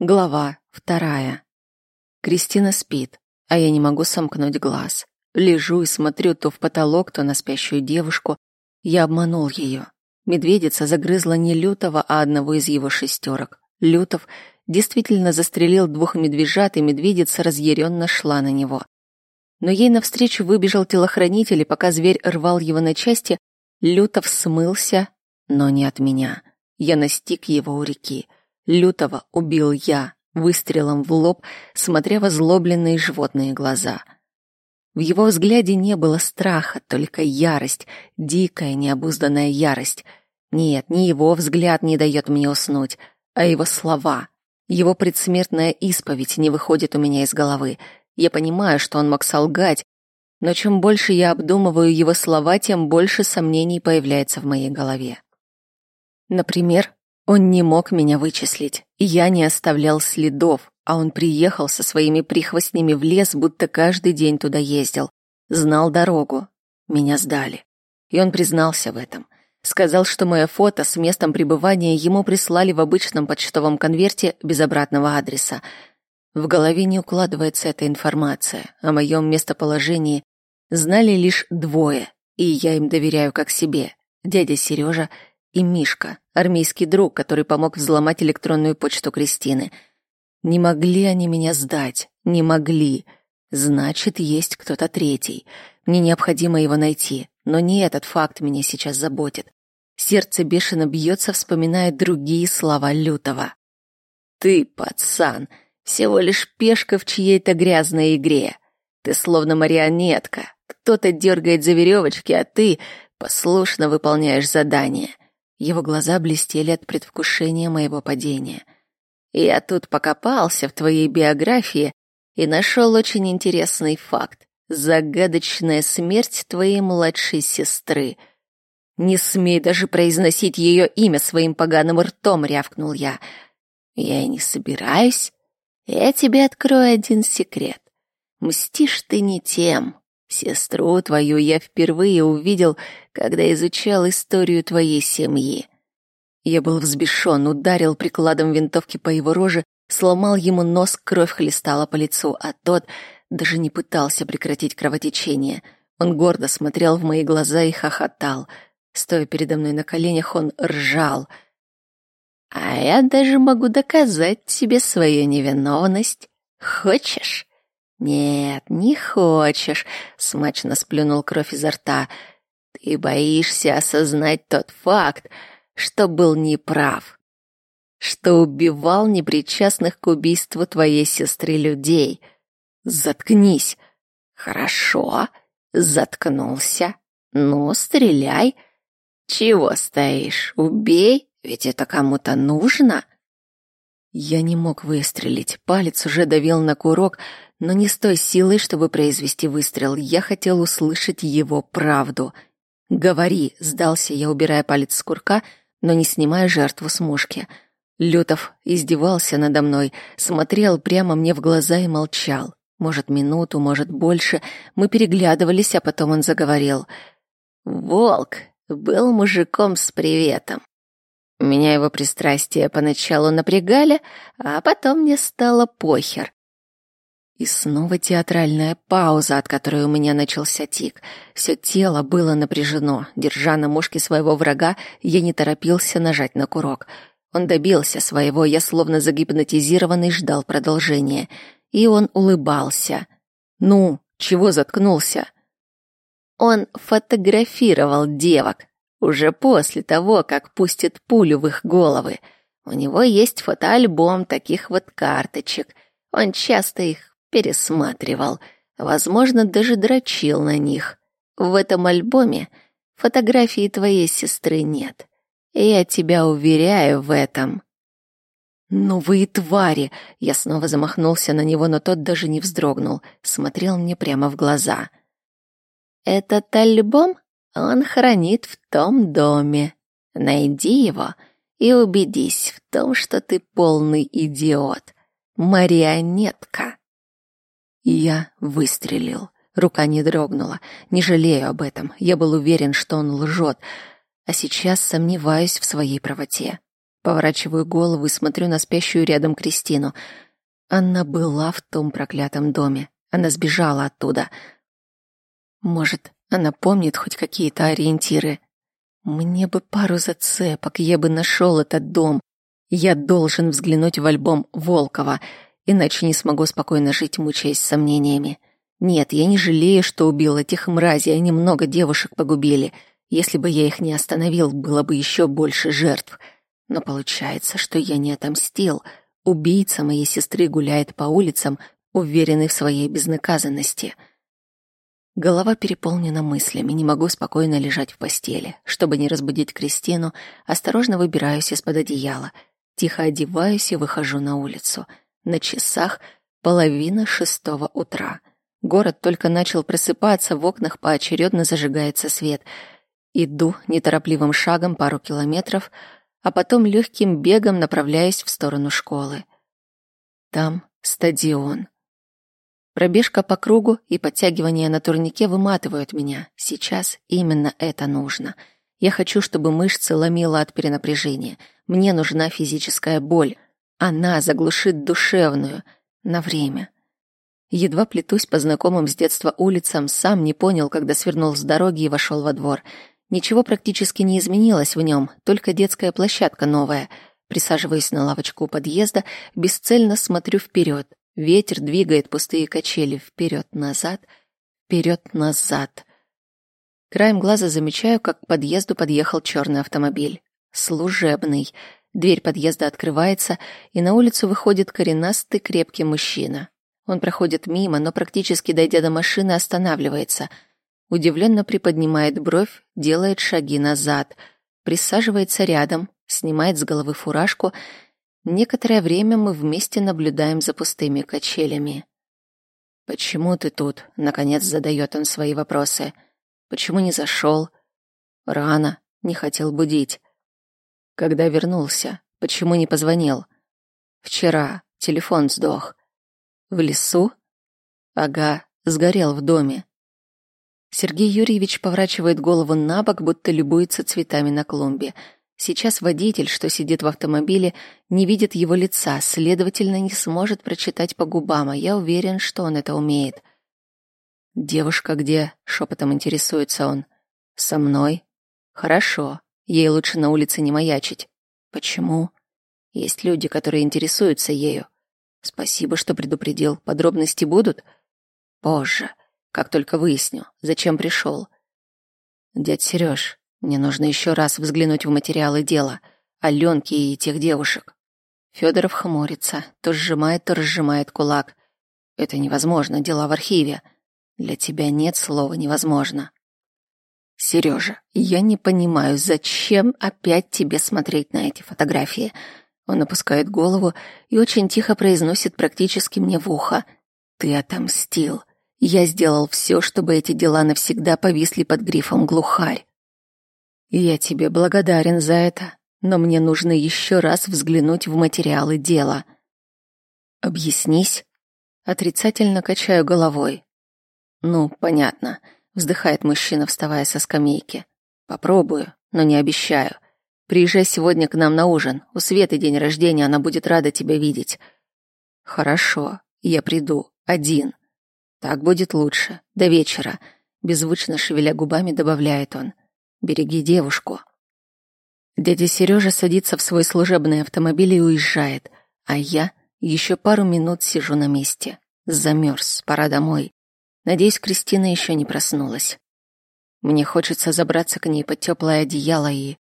Глава вторая. Кристина спит, а я не могу сомкнуть глаз. Лежу и смотрю то в потолок, то на спящую девушку. Я обманул ее. Медведица загрызла не Лютого, а одного из его шестерок. Лютов действительно застрелил двух медвежат, и медведица разъяренно шла на него. Но ей навстречу выбежал телохранитель, и пока зверь рвал его на части, Лютов смылся, но не от меня. Я настиг его у реки. Лютого убил я, выстрелом в лоб, смотря в озлобленные животные глаза. В его взгляде не было страха, только ярость, дикая, необузданная ярость. Нет, не его взгляд не дает мне уснуть, а его слова. Его предсмертная исповедь не выходит у меня из головы. Я понимаю, что он мог солгать, но чем больше я обдумываю его слова, тем больше сомнений появляется в моей голове. Например, он не мог меня вычислить, я не оставлял следов, а он приехал со своими прихвостнями в лес, будто каждый день туда ездил. Знал дорогу. Меня сдали. И он признался в этом. Сказал, что мое фото с местом пребывания ему прислали в обычном почтовом конверте без обратного адреса. В голове не укладывается эта информация. О моем местоположении знали лишь двое, и я им доверяю как себе. Дядя Сережа и Мишка, армейский друг, который помог взломать электронную почту Кристины. Не могли они меня сдать, не могли. Значит, есть кто-то третий. Мне необходимо его найти, но не этот факт меня сейчас заботит. Сердце бешено бьется, вспоминая другие слова Лютого. «Ты, пацан, всего лишь пешка в чьей-то грязной игре. Ты словно марионетка. Кто-то дергает за веревочки, а ты послушно выполняешь задание. Его глаза блестели от предвкушения моего падения. «Я тут покопался в твоей биографии и нашел очень интересный факт. Загадочная смерть твоей младшей сестры. Не смей даже произносить ее имя своим поганым ртом, рявкнул я. Я и не собираюсь. Я тебе открою один секрет. Мстишь ты не тем, Сестру твою я впервые увидел, когда изучал историю твоей семьи. Я был взбешен, ударил прикладом винтовки по его роже, сломал ему нос, кровь хлестала по лицу, а тот даже не пытался прекратить кровотечение. Он гордо смотрел в мои глаза и хохотал. Стоя передо мной на коленях, он ржал. «А я даже могу доказать тебе свою невиновность. Хочешь?» «Нет, не хочешь», — смачно сплюнул кровь изо рта. «Ты боишься осознать тот факт, что был неправ, что убивал непричастных к убийству твоей сестры людей. Заткнись». «Хорошо, заткнулся. Ну, стреляй. Чего стоишь? Убей, ведь это кому-то нужно». Я не мог выстрелить. Палец уже давил на курок, но не с той силой, чтобы произвести выстрел. Я хотел услышать его правду. «Говори», — сдался я, убирая палец с курка, но не снимая жертву с мушки. Лютов издевался надо мной, смотрел прямо мне в глаза и молчал. Может, минуту, может, больше. Мы переглядывались, а потом он заговорил. «Волк был мужиком с приветом. Меня его пристрастия поначалу напрягали, а потом мне стало похер. И снова театральная пауза, от которой у меня начался тик. Все тело было напряжено. Держа на мушке своего врага, я не торопился нажать на курок. Он добился своего, я словно загипнотизированный ждал продолжения. И он улыбался. «Ну, чего заткнулся?» Он фотографировал девок, уже после того, как пустит пулю в их головы. У него есть фотоальбом таких вот карточек. Он часто их пересматривал, возможно, даже дрочил на них. В этом альбоме фотографии твоей сестры нет. Я тебя уверяю в этом. «Ну вы и твари!» Я снова замахнулся на него, но тот даже не вздрогнул, смотрел мне прямо в глаза. «Этот альбом он хранит в том доме. Найди его и убедись в том, что ты полный идиот. Марионетка. Я выстрелил. Рука не дрогнула. Не жалею об этом. Я был уверен, что он лжет. А сейчас сомневаюсь в своей правоте. Поворачиваю голову и смотрю на спящую рядом Кристину. Она была в том проклятом доме. Она сбежала оттуда. Может, она помнит хоть какие-то ориентиры. Мне бы пару зацепок, я бы нашел этот дом. Я должен взглянуть в альбом Волкова, иначе не смогу спокойно жить, мучаясь сомнениями. Нет, я не жалею, что убил этих мразей, они много девушек погубили. Если бы я их не остановил, было бы еще больше жертв. Но получается, что я не отомстил. Убийца моей сестры гуляет по улицам, уверенный в своей безнаказанности. Голова переполнена мыслями, не могу спокойно лежать в постели. Чтобы не разбудить Кристину, осторожно выбираюсь из-под одеяла. Тихо одеваюсь и выхожу на улицу. На часах половина шестого утра. Город только начал просыпаться, в окнах поочередно зажигается свет. Иду неторопливым шагом пару километров, а потом легким бегом направляюсь в сторону школы. Там стадион. Пробежка по кругу и подтягивание на турнике выматывают меня. Сейчас именно это нужно. Я хочу, чтобы мышцы ломило от перенапряжения. Мне нужна физическая боль. Она заглушит душевную. На время. Едва плетусь по знакомым с детства улицам, сам не понял, когда свернул с дороги и вошел во двор. Ничего практически не изменилось в нем, только детская площадка новая. Присаживаясь на лавочку у подъезда, бесцельно смотрю вперед. Ветер двигает пустые качели вперед-назад, вперед-назад. Краем глаза замечаю, как к подъезду подъехал черный автомобиль. Служебный. Дверь подъезда открывается, и на улицу выходит коренастый крепкий мужчина. Он проходит мимо, но практически дойдя до машины, останавливается. Удивленно приподнимает бровь, делает шаги назад, присаживается рядом, снимает с головы фуражку. Некоторое время мы вместе наблюдаем за пустыми качелями. «Почему ты тут?» — наконец задает он свои вопросы. «Почему не зашел?» «Рано, не хотел будить». «Когда вернулся? Почему не позвонил?» «Вчера. Телефон сдох». В лесу? Ага, сгорел в доме. Сергей Юрьевич поворачивает голову на бок, будто любуется цветами на клумбе. Сейчас водитель, что сидит в автомобиле, не видит его лица, следовательно, не сможет прочитать по губам, а я уверен, что он это умеет. «Девушка где?» — шепотом интересуется он. «Со мной?» «Хорошо. Ей лучше на улице не маячить». «Почему?» «Есть люди, которые интересуются ею. Спасибо, что предупредил. Подробности будут? Позже, как только выясню, зачем пришел. Дядь Сереж, мне нужно еще раз взглянуть в материалы дела. Аленки и тех девушек. Федоров хмурится, то сжимает, то разжимает кулак. Это невозможно, дела в архиве. Для тебя нет слова невозможно. Сережа, я не понимаю, зачем опять тебе смотреть на эти фотографии? Он опускает голову и очень тихо произносит практически мне в ухо. «Ты отомстил. Я сделал все, чтобы эти дела навсегда повисли под грифом «глухарь». Я тебе благодарен за это, но мне нужно еще раз взглянуть в материалы дела. Объяснись. Отрицательно качаю головой. Ну, понятно, вздыхает мужчина, вставая со скамейки. Попробую, но не обещаю. Приезжай сегодня к нам на ужин. У Светы день рождения, она будет рада тебя видеть. Хорошо, я приду. Один. Так будет лучше. До вечера. Беззвучно шевеля губами добавляет он. Береги девушку. Дядя Сережа садится в свой служебный автомобиль и уезжает, а я еще пару минут сижу на месте. Замерз, пора домой. Надеюсь, Кристина еще не проснулась. Мне хочется забраться к ней под теплое одеяло и